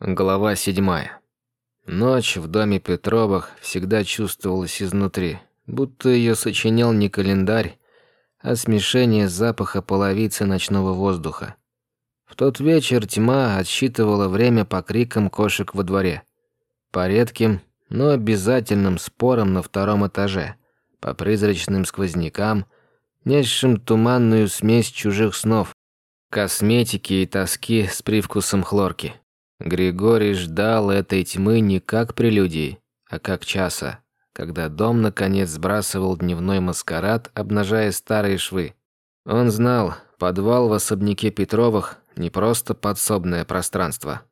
Глава седьмая. Ночь в доме Петровых всегда чувствовалась изнутри, будто ее сочинял не календарь, а смешение запаха половицы ночного воздуха. В тот вечер тьма отсчитывала время по крикам кошек во дворе, по редким, но обязательным спорам на втором этаже, по призрачным сквознякам, несшим туманную смесь чужих снов, косметики и тоски с привкусом хлорки. Григорий ждал этой тьмы не как прелюдии, а как часа, когда дом наконец сбрасывал дневной маскарад, обнажая старые швы. Он знал, подвал в особняке Петровых не просто подсобное пространство,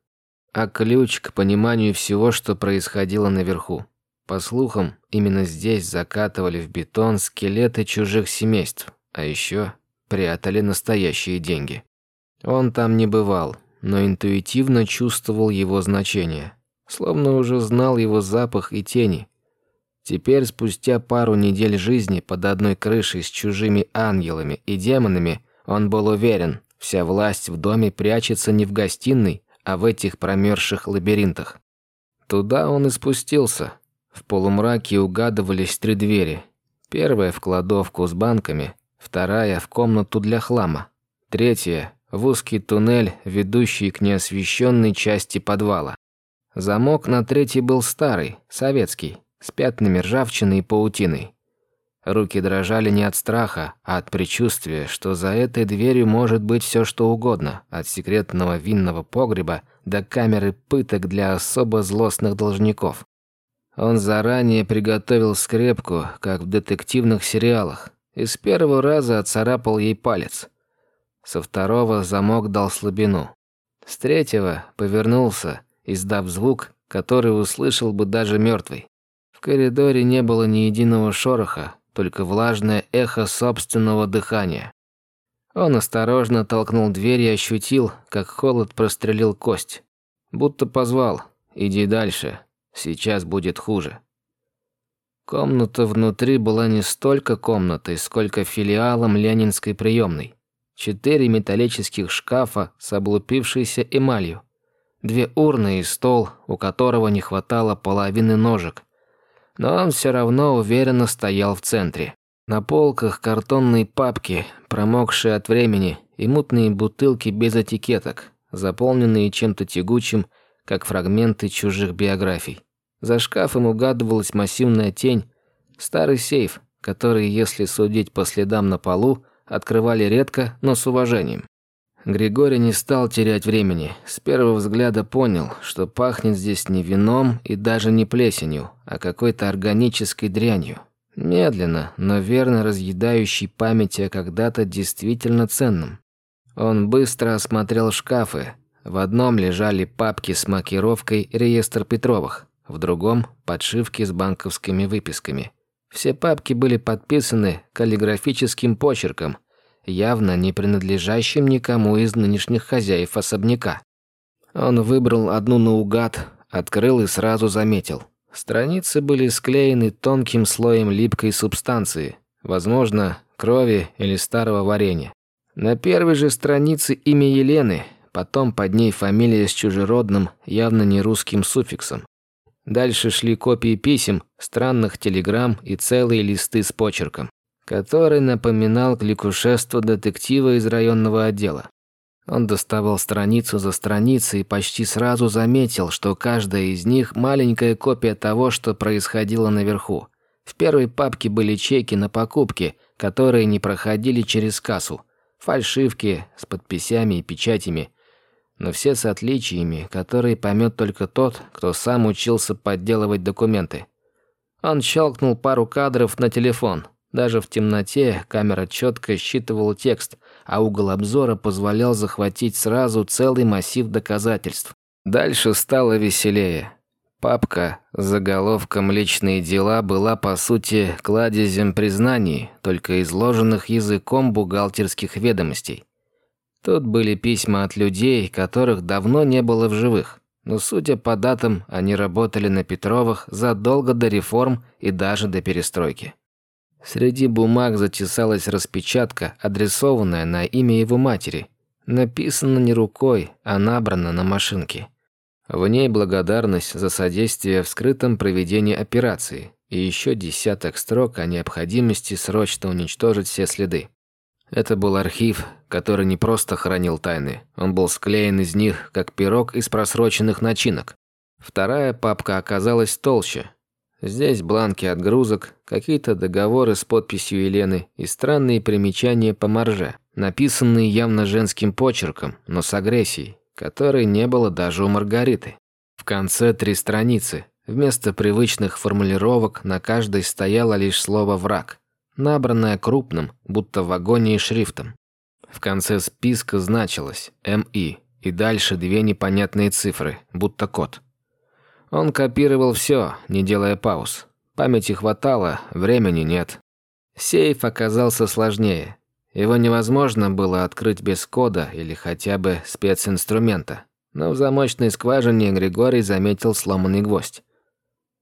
а ключ к пониманию всего, что происходило наверху. По слухам, именно здесь закатывали в бетон скелеты чужих семейств, а еще прятали настоящие деньги. Он там не бывал, но интуитивно чувствовал его значение, словно уже знал его запах и тени. Теперь, спустя пару недель жизни под одной крышей с чужими ангелами и демонами, он был уверен, вся власть в доме прячется не в гостиной, а в этих промерзших лабиринтах. Туда он и спустился. В полумраке угадывались три двери. Первая в кладовку с банками, вторая в комнату для хлама, третья в узкий туннель, ведущий к неосвещенной части подвала. Замок на третий был старый, советский, с пятнами ржавчины и паутиной. Руки дрожали не от страха, а от предчувствия, что за этой дверью может быть все что угодно, от секретного винного погреба до камеры пыток для особо злостных должников. Он заранее приготовил скрепку, как в детективных сериалах, и с первого раза отцарапал ей палец – со второго замок дал слабину. С третьего повернулся, издав звук, который услышал бы даже мертвый. В коридоре не было ни единого шороха, только влажное эхо собственного дыхания. Он осторожно толкнул дверь и ощутил, как холод прострелил кость. Будто позвал «Иди дальше, сейчас будет хуже». Комната внутри была не столько комнатой, сколько филиалом ленинской приемной четыре металлических шкафа с облупившейся эмалью, две урны и стол, у которого не хватало половины ножек. Но он все равно уверенно стоял в центре. На полках картонные папки, промокшие от времени, и мутные бутылки без этикеток, заполненные чем-то тягучим, как фрагменты чужих биографий. За шкафом угадывалась массивная тень, старый сейф, который, если судить по следам на полу, открывали редко, но с уважением. Григорий не стал терять времени. С первого взгляда понял, что пахнет здесь не вином и даже не плесенью, а какой-то органической дрянью. Медленно, но верно разъедающей память о когда-то действительно ценном. Он быстро осмотрел шкафы. В одном лежали папки с маркировкой «Реестр Петровых», в другом – подшивки с банковскими выписками – все папки были подписаны каллиграфическим почерком, явно не принадлежащим никому из нынешних хозяев особняка. Он выбрал одну наугад, открыл и сразу заметил. Страницы были склеены тонким слоем липкой субстанции, возможно, крови или старого варенья. На первой же странице имя Елены, потом под ней фамилия с чужеродным, явно не русским суффиксом. Дальше шли копии писем, странных телеграмм и целые листы с почерком, который напоминал кликушество детектива из районного отдела. Он доставал страницу за страницей и почти сразу заметил, что каждая из них маленькая копия того, что происходило наверху. В первой папке были чеки на покупки, которые не проходили через кассу, фальшивки с подписями и печатями – но все с отличиями, которые поймет только тот, кто сам учился подделывать документы. Он щелкнул пару кадров на телефон. Даже в темноте камера четко считывала текст, а угол обзора позволял захватить сразу целый массив доказательств. Дальше стало веселее. Папка с заголовком «Личные дела» была, по сути, кладезем признаний, только изложенных языком бухгалтерских ведомостей. Тут были письма от людей, которых давно не было в живых. Но, судя по датам, они работали на Петровых задолго до реформ и даже до перестройки. Среди бумаг затесалась распечатка, адресованная на имя его матери. Написано не рукой, а набрано на машинке. В ней благодарность за содействие в скрытом проведении операции и еще десяток строк о необходимости срочно уничтожить все следы. Это был архив, который не просто хранил тайны, он был склеен из них, как пирог из просроченных начинок. Вторая папка оказалась толще. Здесь бланки отгрузок, какие-то договоры с подписью Елены и странные примечания по марже, написанные явно женским почерком, но с агрессией, которой не было даже у Маргариты. В конце три страницы. Вместо привычных формулировок на каждой стояло лишь слово «враг», набранное крупным, будто в агонии шрифтом. В конце списка значилось «МИ» и дальше две непонятные цифры, будто код. Он копировал все, не делая пауз. Памяти хватало, времени нет. Сейф оказался сложнее. Его невозможно было открыть без кода или хотя бы специнструмента. Но в замочной скважине Григорий заметил сломанный гвоздь.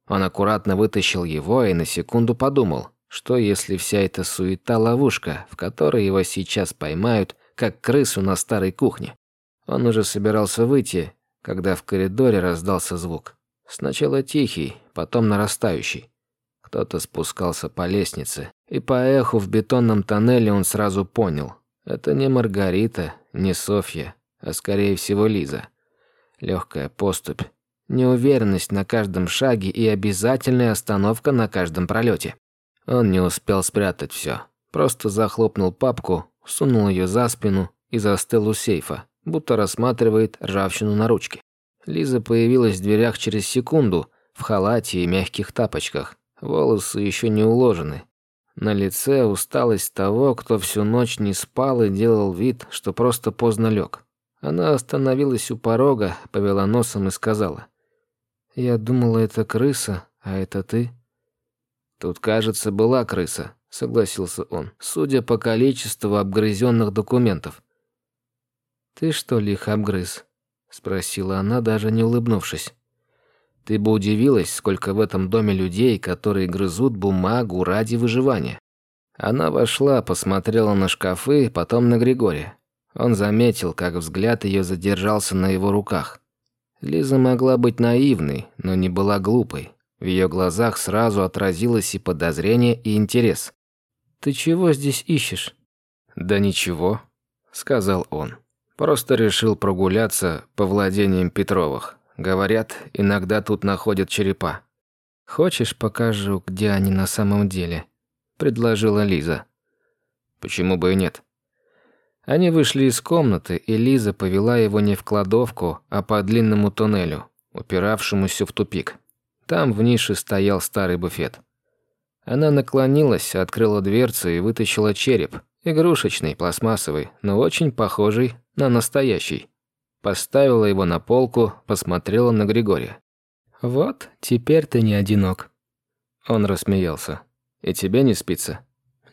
Он аккуратно вытащил его и на секунду подумал, что если вся эта суета – ловушка, в которой его сейчас поймают, как крысу на старой кухне. Он уже собирался выйти, когда в коридоре раздался звук. Сначала тихий, потом нарастающий. Кто-то спускался по лестнице, и по эху в бетонном тоннеле он сразу понял. Это не Маргарита, не Софья, а скорее всего Лиза. Легкая поступь, неуверенность на каждом шаге и обязательная остановка на каждом пролете. Он не успел спрятать все, просто захлопнул папку, сунул ее за спину и застыл у сейфа, будто рассматривает ржавчину на ручке. Лиза появилась в дверях через секунду, в халате и мягких тапочках. Волосы еще не уложены. На лице усталость того, кто всю ночь не спал и делал вид, что просто поздно лег. Она остановилась у порога, повела носом и сказала. «Я думала, это крыса, а это ты». «Тут, кажется, была крыса», — согласился он, судя по количеству обгрызенных документов. «Ты что ли их обгрыз?» спросила она, даже не улыбнувшись. Ты бы удивилась, сколько в этом доме людей, которые грызут бумагу ради выживания. Она вошла, посмотрела на шкафы, потом на Григория. Он заметил, как взгляд ее задержался на его руках. Лиза могла быть наивной, но не была глупой. В ее глазах сразу отразилось и подозрение, и интерес. «Ты чего здесь ищешь?» «Да ничего», — сказал он. Просто решил прогуляться по владениям Петровых. Говорят, иногда тут находят черепа. Хочешь, покажу, где они на самом деле? предложила Лиза. Почему бы и нет? Они вышли из комнаты, и Лиза повела его не в кладовку, а по длинному туннелю, упиравшемуся в тупик. Там в нише стоял старый буфет. Она наклонилась, открыла дверцу и вытащила череп, игрушечный, пластмассовый, но очень похожий на настоящий. Поставила его на полку, посмотрела на Григория. «Вот, теперь ты не одинок». Он рассмеялся. «И тебе не спится?»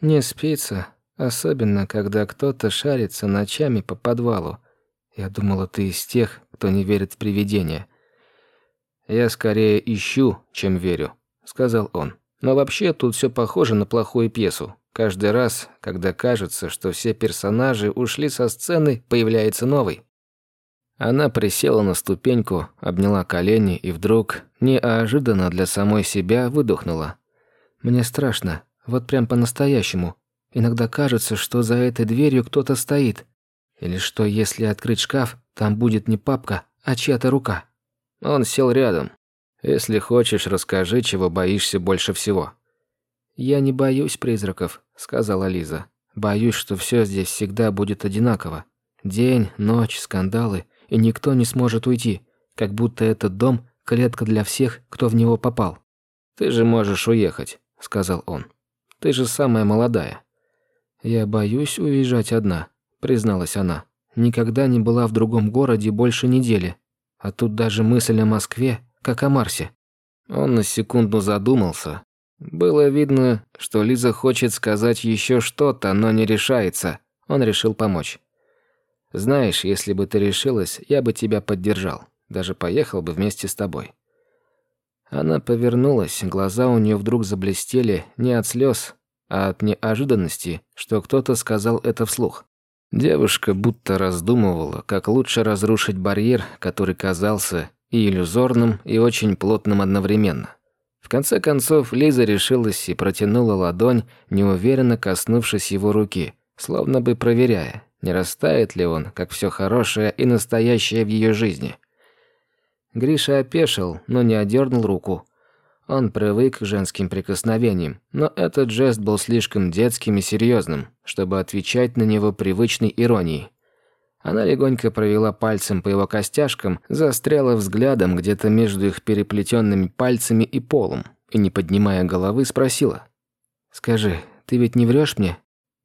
«Не спится, особенно когда кто-то шарится ночами по подвалу. Я думала, ты из тех, кто не верит в привидения». «Я скорее ищу, чем верю», — сказал он. «Но вообще тут все похоже на плохую пьесу. Каждый раз, когда кажется, что все персонажи ушли со сцены, появляется новый. Она присела на ступеньку, обняла колени и вдруг, неожиданно для самой себя, выдохнула. «Мне страшно, вот прям по-настоящему. Иногда кажется, что за этой дверью кто-то стоит. Или что, если открыть шкаф, там будет не папка, а чья-то рука». Он сел рядом. «Если хочешь, расскажи, чего боишься больше всего». «Я не боюсь призраков», — сказала Лиза. «Боюсь, что все здесь всегда будет одинаково. День, ночь, скандалы, и никто не сможет уйти, как будто этот дом — клетка для всех, кто в него попал». «Ты же можешь уехать», — сказал он. «Ты же самая молодая». «Я боюсь уезжать одна», — призналась она. «Никогда не была в другом городе больше недели. А тут даже мысль о Москве, как о Марсе». Он на секунду задумался, было видно, что Лиза хочет сказать еще что-то, но не решается. Он решил помочь. «Знаешь, если бы ты решилась, я бы тебя поддержал. Даже поехал бы вместе с тобой». Она повернулась, глаза у нее вдруг заблестели не от слез, а от неожиданности, что кто-то сказал это вслух. Девушка будто раздумывала, как лучше разрушить барьер, который казался и иллюзорным, и очень плотным одновременно. В конце концов, Лиза решилась и протянула ладонь, неуверенно коснувшись его руки, словно бы проверяя, не растает ли он, как все хорошее и настоящее в ее жизни. Гриша опешил, но не одернул руку. Он привык к женским прикосновениям, но этот жест был слишком детским и серьезным, чтобы отвечать на него привычной иронией. Она легонько провела пальцем по его костяшкам, застряла взглядом где-то между их переплетенными пальцами и полом, и, не поднимая головы, спросила. «Скажи, ты ведь не врешь мне?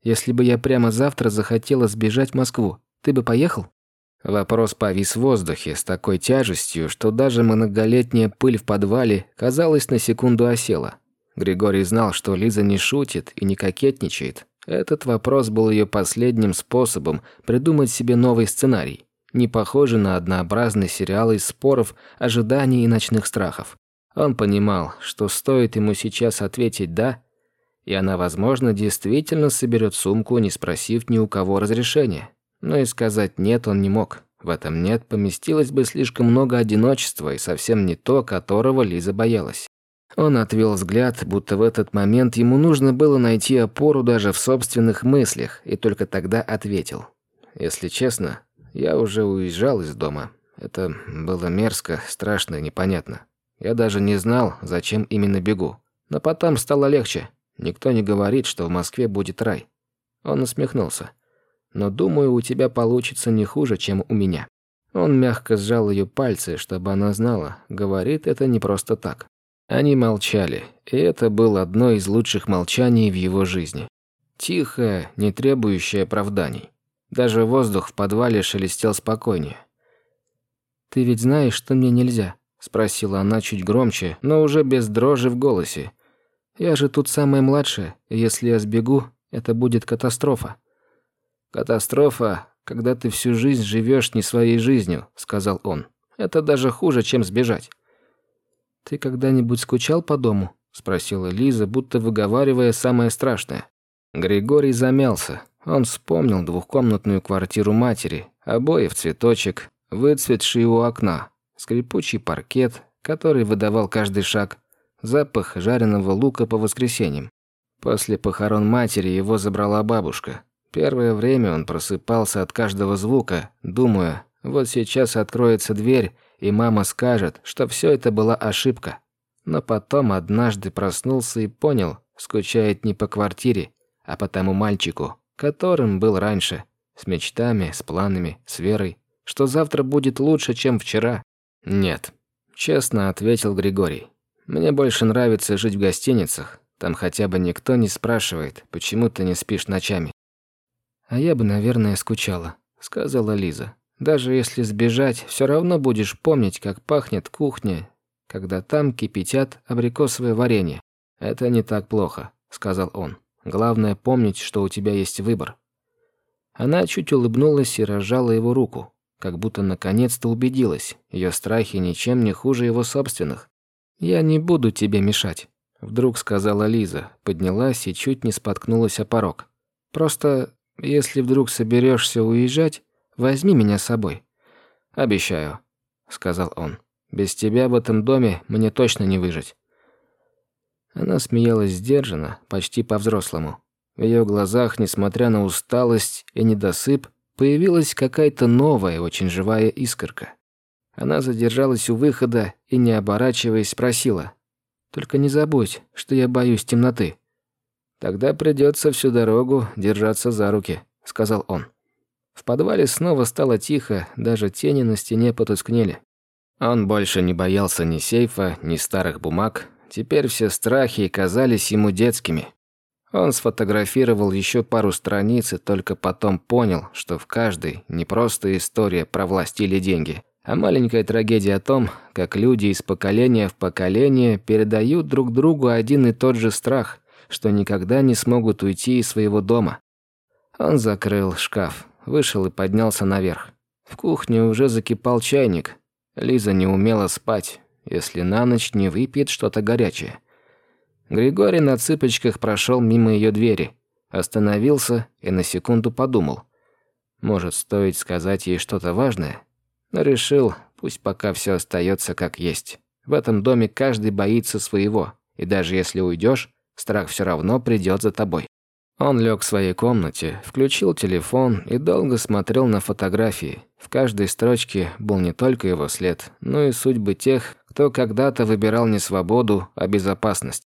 Если бы я прямо завтра захотела сбежать в Москву, ты бы поехал?» Вопрос повис в воздухе с такой тяжестью, что даже многолетняя пыль в подвале, казалось, на секунду осела. Григорий знал, что Лиза не шутит и не кокетничает, этот вопрос был ее последним способом придумать себе новый сценарий, не похожий на однообразный сериал из споров, ожиданий и ночных страхов. Он понимал, что стоит ему сейчас ответить «да», и она, возможно, действительно соберет сумку, не спросив ни у кого разрешения. Но и сказать «нет» он не мог. В этом «нет» поместилось бы слишком много одиночества и совсем не то, которого Лиза боялась. Он отвел взгляд, будто в этот момент ему нужно было найти опору даже в собственных мыслях, и только тогда ответил. «Если честно, я уже уезжал из дома. Это было мерзко, страшно и непонятно. Я даже не знал, зачем именно бегу. Но потом стало легче. Никто не говорит, что в Москве будет рай». Он усмехнулся. «Но думаю, у тебя получится не хуже, чем у меня». Он мягко сжал ее пальцы, чтобы она знала, говорит это не просто так. Они молчали, и это было одно из лучших молчаний в его жизни. Тихое, не требующее оправданий. Даже воздух в подвале шелестел спокойнее. «Ты ведь знаешь, что мне нельзя?» – спросила она чуть громче, но уже без дрожи в голосе. «Я же тут самая младшая, если я сбегу, это будет катастрофа». «Катастрофа, когда ты всю жизнь живешь не своей жизнью», – сказал он. «Это даже хуже, чем сбежать». «Ты когда-нибудь скучал по дому?» – спросила Лиза, будто выговаривая самое страшное. Григорий замялся. Он вспомнил двухкомнатную квартиру матери, обои в цветочек, выцветшие у окна, скрипучий паркет, который выдавал каждый шаг, запах жареного лука по воскресеньям. После похорон матери его забрала бабушка. Первое время он просыпался от каждого звука, думая, вот сейчас откроется дверь, и мама скажет, что все это была ошибка. Но потом однажды проснулся и понял, скучает не по квартире, а по тому мальчику, которым был раньше, с мечтами, с планами, с верой, что завтра будет лучше, чем вчера. Нет, честно ответил Григорий. Мне больше нравится жить в гостиницах. Там хотя бы никто не спрашивает, почему ты не спишь ночами. А я бы, наверное, скучала, сказала Лиза. Даже если сбежать, все равно будешь помнить, как пахнет кухня, когда там кипятят абрикосовое варенье. Это не так плохо, сказал он. Главное помнить, что у тебя есть выбор. Она чуть улыбнулась и разжала его руку, как будто наконец-то убедилась. Ее страхи ничем не хуже его собственных. Я не буду тебе мешать, вдруг сказала Лиза, поднялась и чуть не споткнулась о порог. Просто если вдруг соберешься уезжать, Возьми меня с собой». «Обещаю», — сказал он. «Без тебя в этом доме мне точно не выжить». Она смеялась сдержанно, почти по-взрослому. В ее глазах, несмотря на усталость и недосып, появилась какая-то новая, очень живая искорка. Она задержалась у выхода и, не оборачиваясь, спросила. «Только не забудь, что я боюсь темноты». «Тогда придется всю дорогу держаться за руки», — сказал он. В подвале снова стало тихо, даже тени на стене потускнели. Он больше не боялся ни сейфа, ни старых бумаг. Теперь все страхи казались ему детскими. Он сфотографировал еще пару страниц и только потом понял, что в каждой не просто история про власть или деньги, а маленькая трагедия о том, как люди из поколения в поколение передают друг другу один и тот же страх, что никогда не смогут уйти из своего дома. Он закрыл шкаф, Вышел и поднялся наверх. В кухне уже закипал чайник. Лиза не умела спать, если на ночь не выпьет что-то горячее. Григорий на цыпочках прошел мимо ее двери, остановился и на секунду подумал. Может, стоит сказать ей что-то важное? Но решил, Пусть пока все остается как есть. В этом доме каждый боится своего, и даже если уйдешь, страх все равно придет за тобой. Он лег в своей комнате, включил телефон и долго смотрел на фотографии. В каждой строчке был не только его след, но и судьбы тех, кто когда-то выбирал не свободу, а безопасность.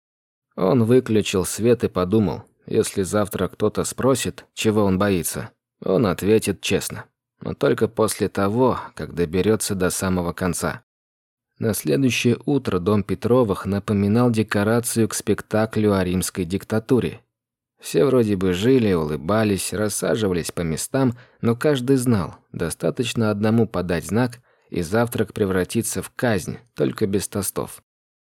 Он выключил свет и подумал, если завтра кто-то спросит, чего он боится, он ответит честно. Но только после того, как доберется до самого конца. На следующее утро дом Петровых напоминал декорацию к спектаклю о римской диктатуре. Все вроде бы жили, улыбались, рассаживались по местам, но каждый знал, достаточно одному подать знак, и завтрак превратится в казнь, только без тостов.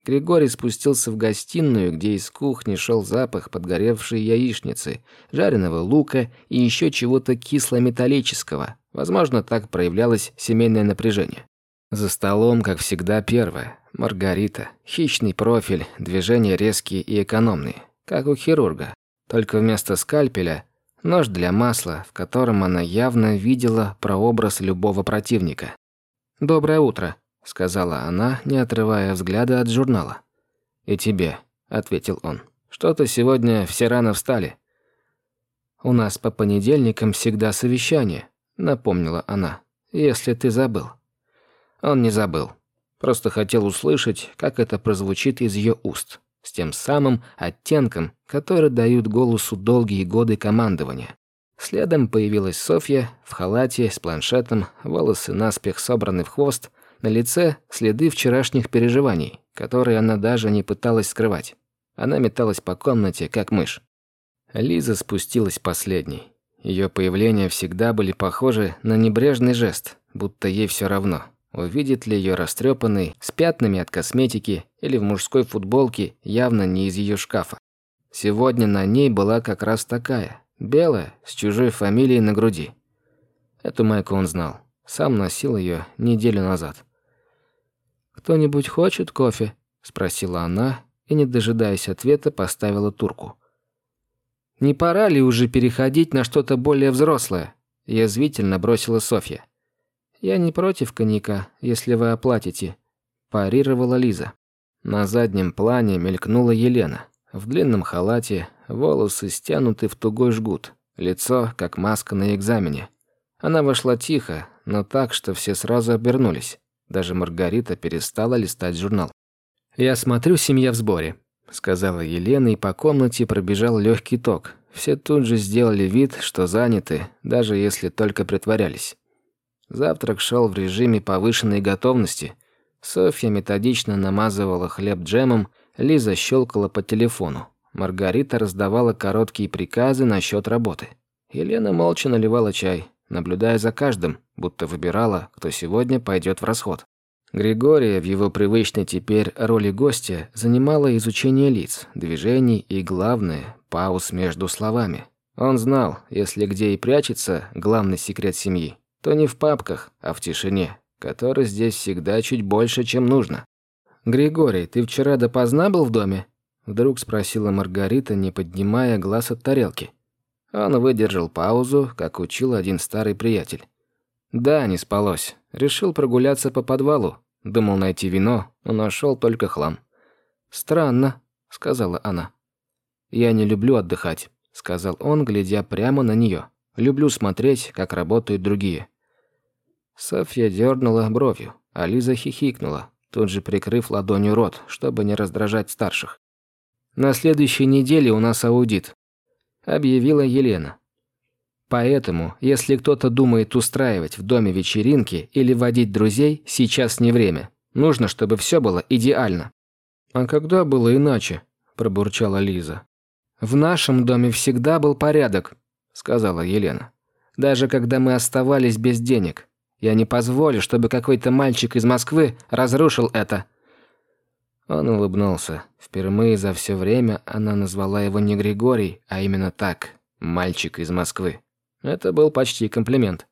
Григорий спустился в гостиную, где из кухни шел запах подгоревшей яичницы, жареного лука и еще чего-то кисло-металлического. Возможно, так проявлялось семейное напряжение. За столом, как всегда, первое. Маргарита. Хищный профиль, движения резкие и экономные. Как у хирурга. Только вместо скальпеля – нож для масла, в котором она явно видела прообраз любого противника. «Доброе утро», — сказала она, не отрывая взгляда от журнала. «И тебе», — ответил он. «Что-то сегодня все рано встали». «У нас по понедельникам всегда совещание», — напомнила она. «Если ты забыл». Он не забыл. Просто хотел услышать, как это прозвучит из ее уст, с тем самым оттенком, который дают голосу долгие годы командования. Следом появилась Софья в халате с планшетом, волосы наспех собраны в хвост, на лице следы вчерашних переживаний, которые она даже не пыталась скрывать. Она металась по комнате, как мышь. Лиза спустилась последней. Ее появления всегда были похожи на небрежный жест, будто ей все равно. Увидит ли ее растрепанный, с пятнами от косметики или в мужской футболке, явно не из ее шкафа. Сегодня на ней была как раз такая, белая, с чужой фамилией на груди. Эту майку он знал. Сам носил ее неделю назад. «Кто-нибудь хочет кофе?» – спросила она и, не дожидаясь ответа, поставила турку. «Не пора ли уже переходить на что-то более взрослое?» – язвительно бросила Софья. «Я не против коньяка, если вы оплатите», – парировала Лиза. На заднем плане мелькнула Елена. В длинном халате, волосы стянуты в тугой жгут, лицо, как маска на экзамене. Она вошла тихо, но так, что все сразу обернулись. Даже Маргарита перестала листать журнал. «Я смотрю, семья в сборе», – сказала Елена, и по комнате пробежал легкий ток. Все тут же сделали вид, что заняты, даже если только притворялись. Завтрак шел в режиме повышенной готовности. Софья методично намазывала хлеб джемом, Лиза щелкала по телефону. Маргарита раздавала короткие приказы насчет работы. Елена молча наливала чай, наблюдая за каждым, будто выбирала, кто сегодня пойдет в расход. Григория в его привычной теперь роли гостя занимало изучение лиц, движений и, главное, пауз между словами. Он знал, если где и прячется главный секрет семьи, то не в папках, а в тишине, которой здесь всегда чуть больше, чем нужно. «Григорий, ты вчера допоздна был в доме?» Вдруг спросила Маргарита, не поднимая глаз от тарелки. Он выдержал паузу, как учил один старый приятель. «Да, не спалось. Решил прогуляться по подвалу. Думал найти вино, но нашел только хлам». «Странно», — сказала она. «Я не люблю отдыхать», — сказал он, глядя прямо на нее. «Люблю смотреть, как работают другие. Софья дернула бровью, а Лиза хихикнула, тут же прикрыв ладонью рот, чтобы не раздражать старших. «На следующей неделе у нас аудит», – объявила Елена. «Поэтому, если кто-то думает устраивать в доме вечеринки или водить друзей, сейчас не время. Нужно, чтобы все было идеально». «А когда было иначе?» – пробурчала Лиза. «В нашем доме всегда был порядок», – сказала Елена. «Даже когда мы оставались без денег. Я не позволю, чтобы какой-то мальчик из Москвы разрушил это». Он улыбнулся. Впервые за все время она назвала его не Григорий, а именно так – мальчик из Москвы. Это был почти комплимент.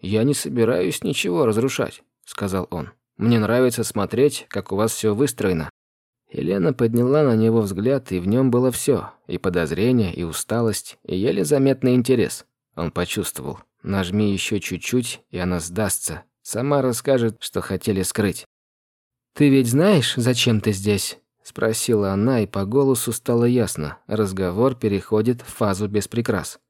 «Я не собираюсь ничего разрушать», – сказал он. «Мне нравится смотреть, как у вас все выстроено». Елена подняла на него взгляд, и в нем было все: и подозрение, и усталость, и еле заметный интерес. Он почувствовал. Нажми еще чуть-чуть, и она сдастся. Сама расскажет, что хотели скрыть. «Ты ведь знаешь, зачем ты здесь?» Спросила она, и по голосу стало ясно. Разговор переходит в фазу без прикрас.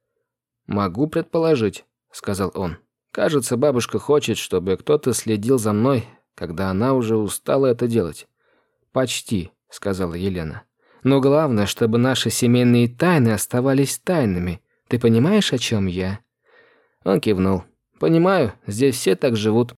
«Могу предположить», — сказал он. «Кажется, бабушка хочет, чтобы кто-то следил за мной, когда она уже устала это делать». «Почти», — сказала Елена. «Но главное, чтобы наши семейные тайны оставались тайнами. Ты понимаешь, о чем я?» Он кивнул. «Понимаю, здесь все так живут».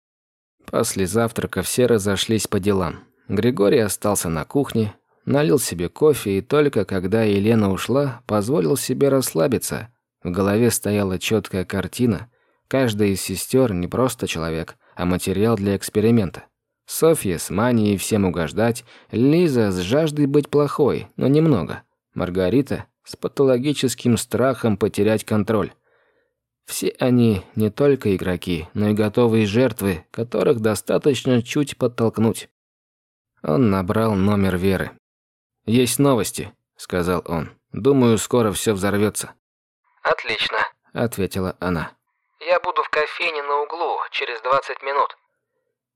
После завтрака все разошлись по делам. Григорий остался на кухне, налил себе кофе и только когда Елена ушла, позволил себе расслабиться. В голове стояла четкая картина. Каждая из сестер не просто человек, а материал для эксперимента. Софья с манией всем угождать, Лиза с жаждой быть плохой, но немного. Маргарита с патологическим страхом потерять контроль. Все они не только игроки, но и готовые жертвы, которых достаточно чуть подтолкнуть. Он набрал номер Веры. «Есть новости», — сказал он. «Думаю, скоро все взорвется. «Отлично», — ответила она. «Я буду в кофейне на углу через 20 минут».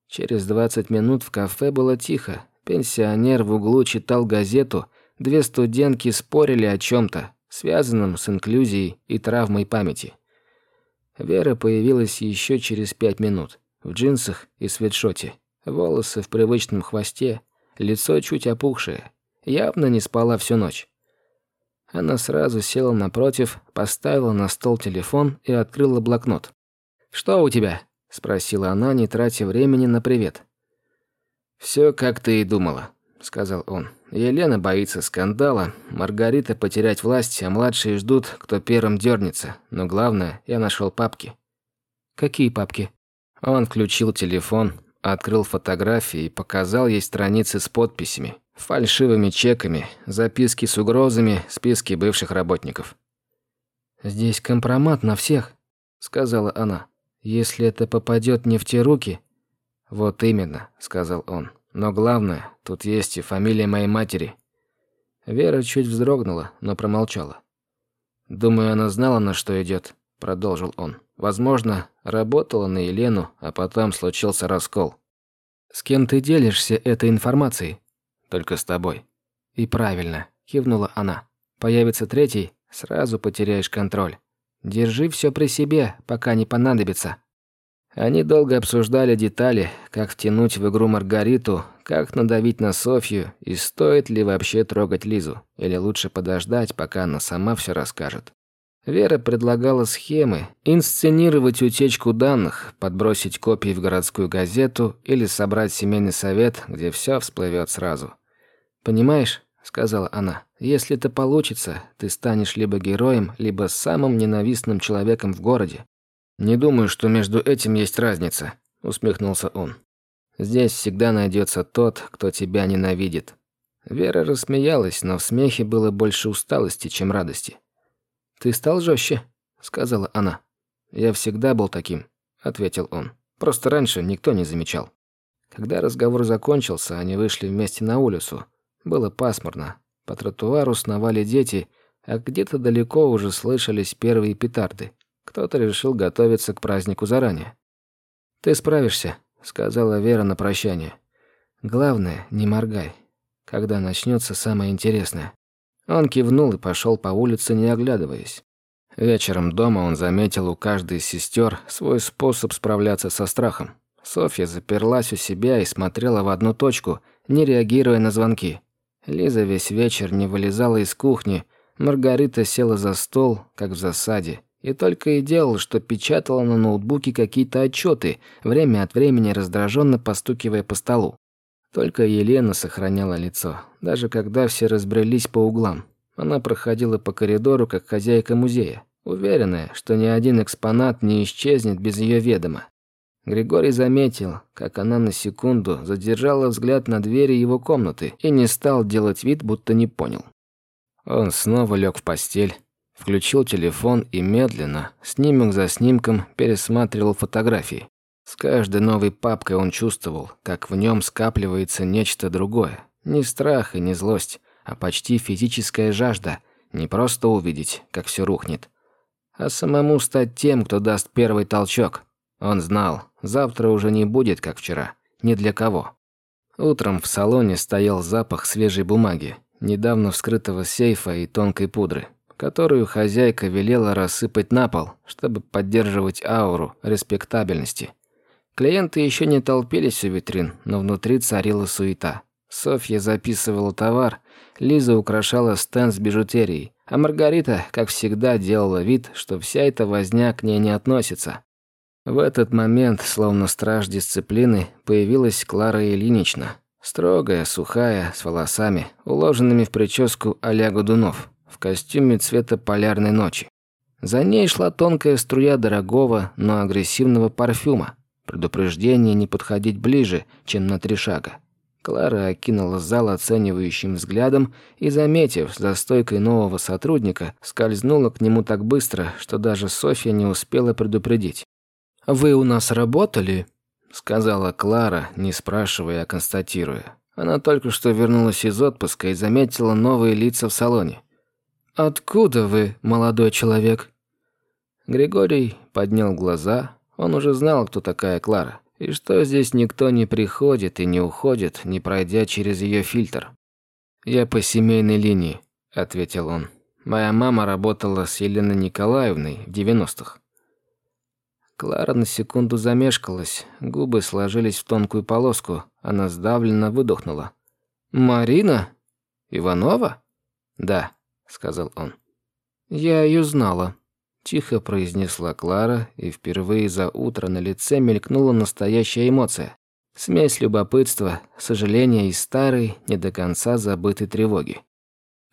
Через 20 минут в кафе было тихо. Пенсионер в углу читал газету, две студентки спорили о чем то связанном с инклюзией и травмой памяти. Вера появилась еще через пять минут, в джинсах и свитшоте. Волосы в привычном хвосте, лицо чуть опухшее. Явно не спала всю ночь. Она сразу села напротив, поставила на стол телефон и открыла блокнот. «Что у тебя?» – спросила она, не тратя времени на привет. «Все, как ты и думала», – сказал он. «Елена боится скандала, Маргарита потерять власть, а младшие ждут, кто первым дернется. Но главное, я нашел папки». «Какие папки?» Он включил телефон, Открыл фотографии и показал ей страницы с подписями, фальшивыми чеками, записки с угрозами, списки бывших работников. «Здесь компромат на всех», — сказала она. «Если это попадет не в те руки...» «Вот именно», — сказал он. «Но главное, тут есть и фамилия моей матери». Вера чуть вздрогнула, но промолчала. «Думаю, она знала, на что идет», — продолжил он. Возможно, работала на Елену, а потом случился раскол. «С кем ты делишься этой информацией?» «Только с тобой». «И правильно», – кивнула она. «Появится третий, сразу потеряешь контроль. Держи все при себе, пока не понадобится». Они долго обсуждали детали, как втянуть в игру Маргариту, как надавить на Софью и стоит ли вообще трогать Лизу, или лучше подождать, пока она сама все расскажет. Вера предлагала схемы, инсценировать утечку данных, подбросить копии в городскую газету или собрать семейный совет, где все всплывет сразу. «Понимаешь», — сказала она, — «если это получится, ты станешь либо героем, либо самым ненавистным человеком в городе». «Не думаю, что между этим есть разница», — усмехнулся он. «Здесь всегда найдется тот, кто тебя ненавидит». Вера рассмеялась, но в смехе было больше усталости, чем радости. «Ты стал жестче», — сказала она. «Я всегда был таким», — ответил он. «Просто раньше никто не замечал». Когда разговор закончился, они вышли вместе на улицу. Было пасмурно. По тротуару сновали дети, а где-то далеко уже слышались первые петарды. Кто-то решил готовиться к празднику заранее. «Ты справишься», — сказала Вера на прощание. «Главное, не моргай, когда начнется самое интересное». Он кивнул и пошел по улице, не оглядываясь. Вечером дома он заметил у каждой из сестер свой способ справляться со страхом. Софья заперлась у себя и смотрела в одну точку, не реагируя на звонки. Лиза весь вечер не вылезала из кухни, Маргарита села за стол, как в засаде, и только и делала, что печатала на ноутбуке какие-то отчеты, время от времени раздраженно постукивая по столу. Только Елена сохраняла лицо, даже когда все разбрелись по углам. Она проходила по коридору, как хозяйка музея, уверенная, что ни один экспонат не исчезнет без ее ведома. Григорий заметил, как она на секунду задержала взгляд на двери его комнаты и не стал делать вид, будто не понял. Он снова лег в постель, включил телефон и медленно, снимок за снимком, пересматривал фотографии. С каждой новой папкой он чувствовал, как в нем скапливается нечто другое. Не страх и не злость, а почти физическая жажда. Не просто увидеть, как все рухнет, а самому стать тем, кто даст первый толчок. Он знал, Завтра уже не будет, как вчера. Ни для кого. Утром в салоне стоял запах свежей бумаги, недавно вскрытого сейфа и тонкой пудры, которую хозяйка велела рассыпать на пол, чтобы поддерживать ауру респектабельности. Клиенты еще не толпились у витрин, но внутри царила суета. Софья записывала товар, Лиза украшала стенд с бижутерией, а Маргарита, как всегда, делала вид, что вся эта возня к ней не относится. В этот момент, словно страж дисциплины, появилась Клара Ильинична. Строгая, сухая, с волосами, уложенными в прическу а-ля Годунов, в костюме цвета полярной ночи. За ней шла тонкая струя дорогого, но агрессивного парфюма. Предупреждение не подходить ближе, чем на три шага. Клара окинула зал оценивающим взглядом и, заметив за стойкой нового сотрудника, скользнула к нему так быстро, что даже Софья не успела предупредить. «Вы у нас работали?» – сказала Клара, не спрашивая, а констатируя. Она только что вернулась из отпуска и заметила новые лица в салоне. «Откуда вы, молодой человек?» Григорий поднял глаза. Он уже знал, кто такая Клара, и что здесь никто не приходит и не уходит, не пройдя через ее фильтр. «Я по семейной линии», – ответил он. «Моя мама работала с Еленой Николаевной в 90-х. Клара на секунду замешкалась, губы сложились в тонкую полоску, она сдавленно выдохнула. «Марина? Иванова?» «Да», — сказал он. «Я ее знала», — тихо произнесла Клара, и впервые за утро на лице мелькнула настоящая эмоция. Смесь любопытства, сожаления и старой, не до конца забытой тревоги.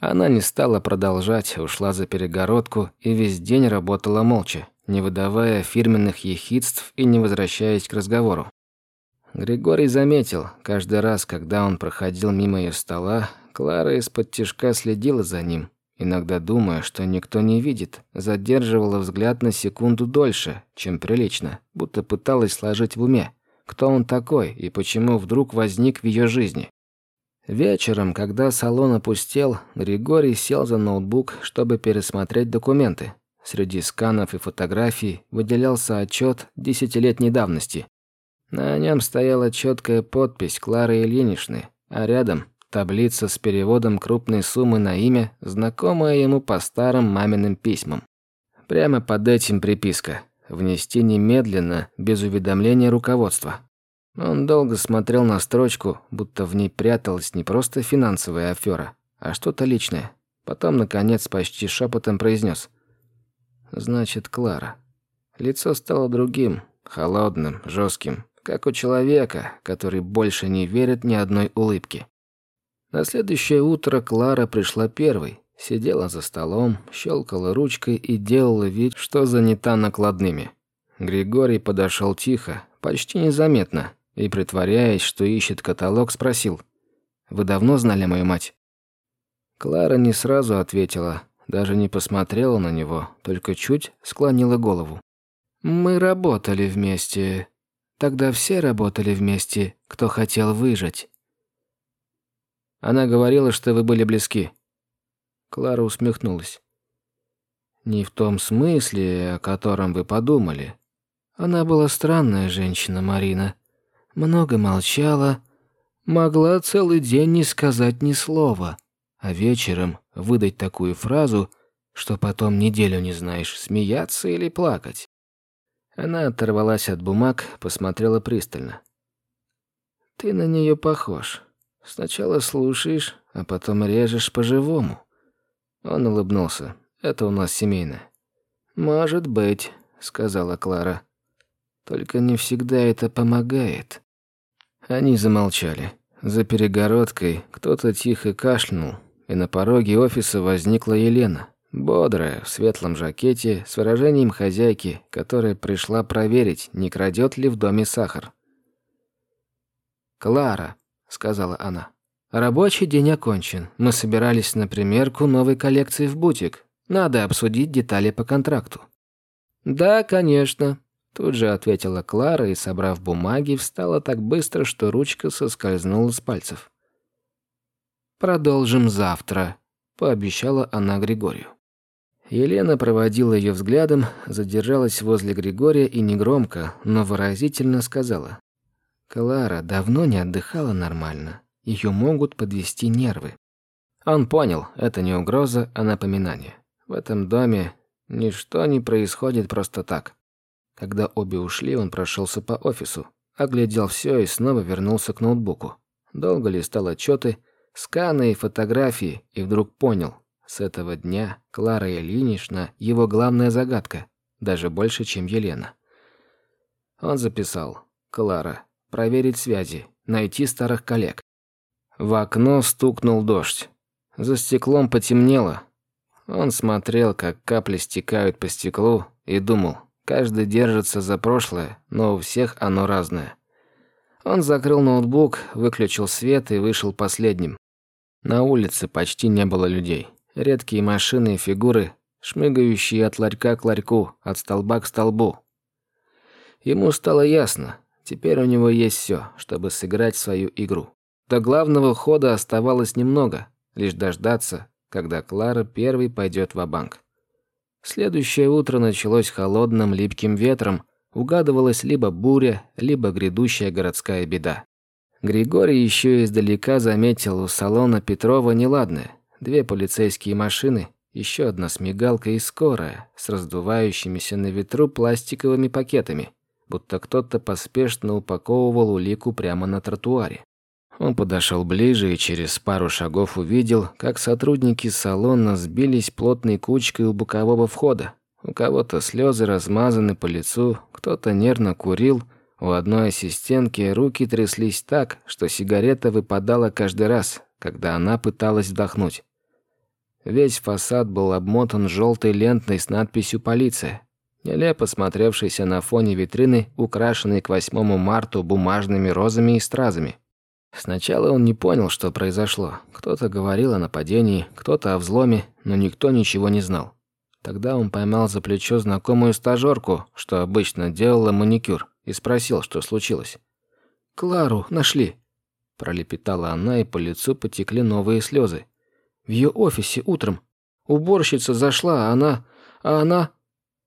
Она не стала продолжать, ушла за перегородку и весь день работала молча не выдавая фирменных ехидств и не возвращаясь к разговору. Григорий заметил, каждый раз, когда он проходил мимо ее стола, Клара из-под тишка следила за ним, иногда думая, что никто не видит, задерживала взгляд на секунду дольше, чем прилично, будто пыталась сложить в уме, кто он такой и почему вдруг возник в ее жизни. Вечером, когда салон опустел, Григорий сел за ноутбук, чтобы пересмотреть документы, Среди сканов и фотографий выделялся отчет десятилетней давности. На нем стояла четкая подпись Клары Ильиничны, а рядом таблица с переводом крупной суммы на имя, знакомая ему по старым маминым письмам. Прямо под этим приписка «Внести немедленно, без уведомления руководства». Он долго смотрел на строчку, будто в ней пряталась не просто финансовая афера, а что-то личное. Потом, наконец, почти шепотом произнес значит Клара. Лицо стало другим, холодным, жестким, как у человека, который больше не верит ни одной улыбке. На следующее утро Клара пришла первой, сидела за столом, щелкала ручкой и делала вид, что занята накладными. Григорий подошел тихо, почти незаметно, и, притворяясь, что ищет каталог, спросил. «Вы давно знали мою мать?» Клара не сразу ответила, даже не посмотрела на него, только чуть склонила голову. «Мы работали вместе. Тогда все работали вместе, кто хотел выжить». Она говорила, что вы были близки. Клара усмехнулась. «Не в том смысле, о котором вы подумали. Она была странная женщина, Марина. Много молчала, могла целый день не сказать ни слова, а вечером выдать такую фразу, что потом неделю не знаешь, смеяться или плакать. Она оторвалась от бумаг, посмотрела пристально. «Ты на нее похож. Сначала слушаешь, а потом режешь по-живому». Он улыбнулся. «Это у нас семейное». «Может быть», — сказала Клара. «Только не всегда это помогает». Они замолчали. За перегородкой кто-то тихо кашлянул, и на пороге офиса возникла Елена, бодрая, в светлом жакете, с выражением хозяйки, которая пришла проверить, не крадет ли в доме сахар. «Клара», — сказала она, — «рабочий день окончен. Мы собирались на примерку новой коллекции в бутик. Надо обсудить детали по контракту». «Да, конечно», — тут же ответила Клара и, собрав бумаги, встала так быстро, что ручка соскользнула с пальцев. «Продолжим завтра», – пообещала она Григорию. Елена проводила ее взглядом, задержалась возле Григория и негромко, но выразительно сказала. «Клара давно не отдыхала нормально. Ее могут подвести нервы». Он понял, это не угроза, а напоминание. В этом доме ничто не происходит просто так. Когда обе ушли, он прошелся по офису, оглядел все и снова вернулся к ноутбуку. Долго листал отчеты, сканы и фотографии, и вдруг понял, с этого дня Клара Ильинична – его главная загадка, даже больше, чем Елена. Он записал «Клара, проверить связи, найти старых коллег». В окно стукнул дождь. За стеклом потемнело. Он смотрел, как капли стекают по стеклу, и думал, каждый держится за прошлое, но у всех оно разное. Он закрыл ноутбук, выключил свет и вышел последним. На улице почти не было людей. Редкие машины и фигуры, шмыгающие от ларька к ларьку, от столба к столбу. Ему стало ясно, теперь у него есть все, чтобы сыграть свою игру. До главного хода оставалось немного, лишь дождаться, когда Клара первой пойдет в банк Следующее утро началось холодным липким ветром, угадывалась либо буря, либо грядущая городская беда. Григорий еще издалека заметил у салона Петрова неладное – Две полицейские машины, еще одна с мигалкой и скорая, с раздувающимися на ветру пластиковыми пакетами, будто кто-то поспешно упаковывал улику прямо на тротуаре. Он подошел ближе и через пару шагов увидел, как сотрудники салона сбились плотной кучкой у бокового входа. У кого-то слезы размазаны по лицу, кто-то нервно курил, у одной ассистентки руки тряслись так, что сигарета выпадала каждый раз, когда она пыталась вдохнуть. Весь фасад был обмотан желтой лентой с надписью «Полиция», нелепо смотревшейся на фоне витрины, украшенной к 8 марта бумажными розами и стразами. Сначала он не понял, что произошло. Кто-то говорил о нападении, кто-то о взломе, но никто ничего не знал. Тогда он поймал за плечо знакомую стажерку, что обычно делала маникюр, и спросил, что случилось. «Клару нашли», – пролепетала она, и по лицу потекли новые слезы. В ее офисе утром. Уборщица зашла, а она... А она...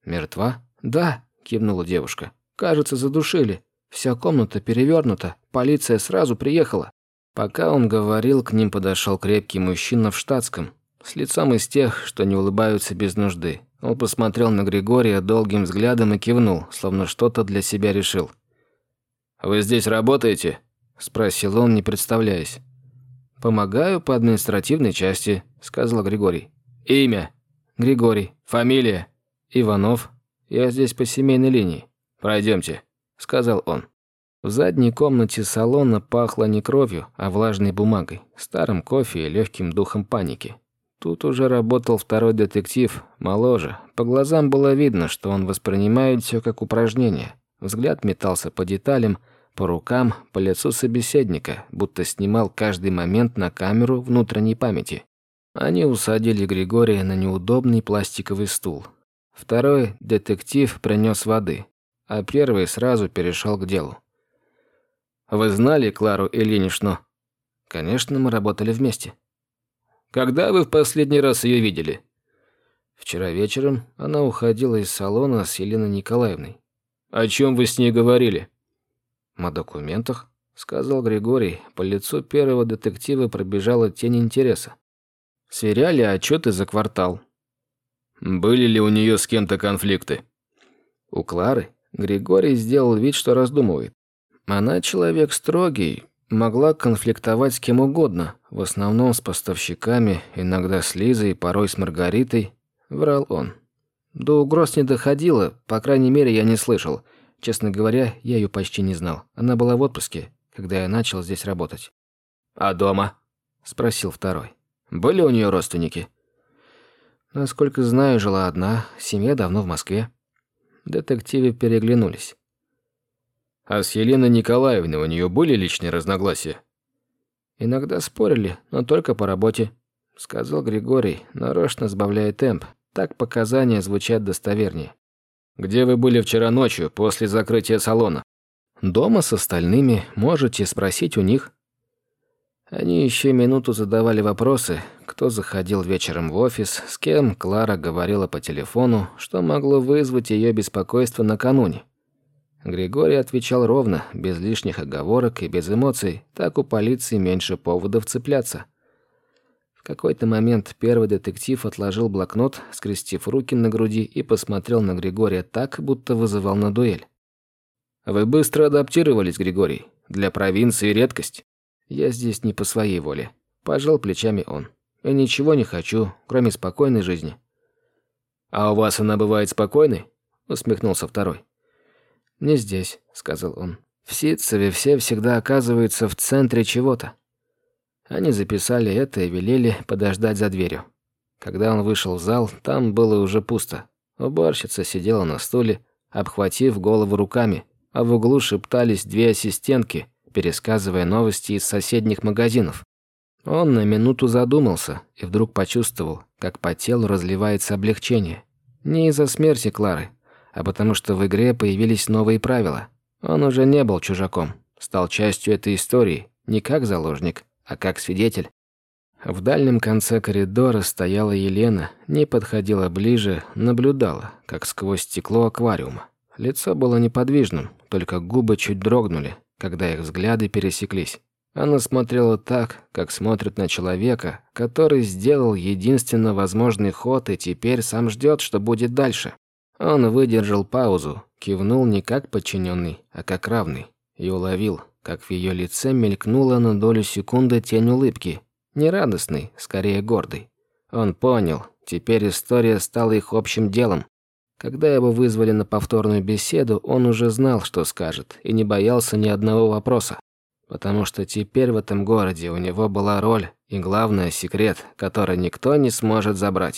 Мертва? Да, кивнула девушка. Кажется, задушили. Вся комната перевернута. Полиция сразу приехала. Пока он говорил, к ним подошел крепкий мужчина в штатском, с лицом из тех, что не улыбаются без нужды. Он посмотрел на Григория долгим взглядом и кивнул, словно что-то для себя решил. «Вы здесь работаете?» – спросил он, не представляясь. «Помогаю по административной части», — сказал Григорий. «Имя?» «Григорий. Фамилия?» «Иванов. Я здесь по семейной линии». «Пройдемте», — сказал он. В задней комнате салона пахло не кровью, а влажной бумагой, старым кофе и легким духом паники. Тут уже работал второй детектив, моложе. По глазам было видно, что он воспринимает все как упражнение. Взгляд метался по деталям, по рукам, по лицу собеседника, будто снимал каждый момент на камеру внутренней памяти. Они усадили Григория на неудобный пластиковый стул. Второй детектив принес воды, а первый сразу перешел к делу. «Вы знали Клару Ильиничну?» «Конечно, мы работали вместе». «Когда вы в последний раз ее видели?» «Вчера вечером она уходила из салона с Еленой Николаевной». «О чем вы с ней говорили?» «О документах?» — сказал Григорий. По лицу первого детектива пробежала тень интереса. Сверяли отчеты за квартал. «Были ли у нее с кем-то конфликты?» У Клары Григорий сделал вид, что раздумывает. Она человек строгий, могла конфликтовать с кем угодно, в основном с поставщиками, иногда с Лизой, порой с Маргаритой, врал он. До угроз не доходило, по крайней мере, я не слышал. Честно говоря, я ее почти не знал. Она была в отпуске, когда я начал здесь работать. «А дома?» – спросил второй. «Были у нее родственники?» Насколько знаю, жила одна, семья давно в Москве. Детективы переглянулись. «А с Еленой Николаевной у нее были личные разногласия?» «Иногда спорили, но только по работе», — сказал Григорий, нарочно сбавляя темп. Так показания звучат достовернее. Где вы были вчера ночью, после закрытия салона? Дома с остальными, можете спросить у них. Они еще минуту задавали вопросы, кто заходил вечером в офис, с кем Клара говорила по телефону, что могло вызвать ее беспокойство накануне. Григорий отвечал ровно, без лишних оговорок и без эмоций, так у полиции меньше поводов цепляться. В какой-то момент первый детектив отложил блокнот, скрестив руки на груди и посмотрел на Григория так, будто вызывал на дуэль. «Вы быстро адаптировались, Григорий. Для провинции редкость. Я здесь не по своей воле». Пожал плечами он. «Я ничего не хочу, кроме спокойной жизни». «А у вас она бывает спокойной?» Усмехнулся второй. «Не здесь», — сказал он. «В Ситцеве все всегда оказываются в центре чего-то». Они записали это и велели подождать за дверью. Когда он вышел в зал, там было уже пусто. Уборщица сидела на стуле, обхватив голову руками, а в углу шептались две ассистентки, пересказывая новости из соседних магазинов. Он на минуту задумался и вдруг почувствовал, как по телу разливается облегчение. Не из-за смерти Клары, а потому что в игре появились новые правила. Он уже не был чужаком, стал частью этой истории, не как заложник, а как свидетель. В дальнем конце коридора стояла Елена, не подходила ближе, наблюдала, как сквозь стекло аквариума. Лицо было неподвижным, только губы чуть дрогнули, когда их взгляды пересеклись. Она смотрела так, как смотрит на человека, который сделал единственно возможный ход и теперь сам ждет, что будет дальше. Он выдержал паузу, кивнул не как подчиненный, а как равный, и уловил, как в ее лице мелькнула на долю секунды тень улыбки. Не радостной, скорее гордой. Он понял, теперь история стала их общим делом. Когда его вызвали на повторную беседу, он уже знал, что скажет, и не боялся ни одного вопроса. Потому что теперь в этом городе у него была роль и, главное, секрет, который никто не сможет забрать.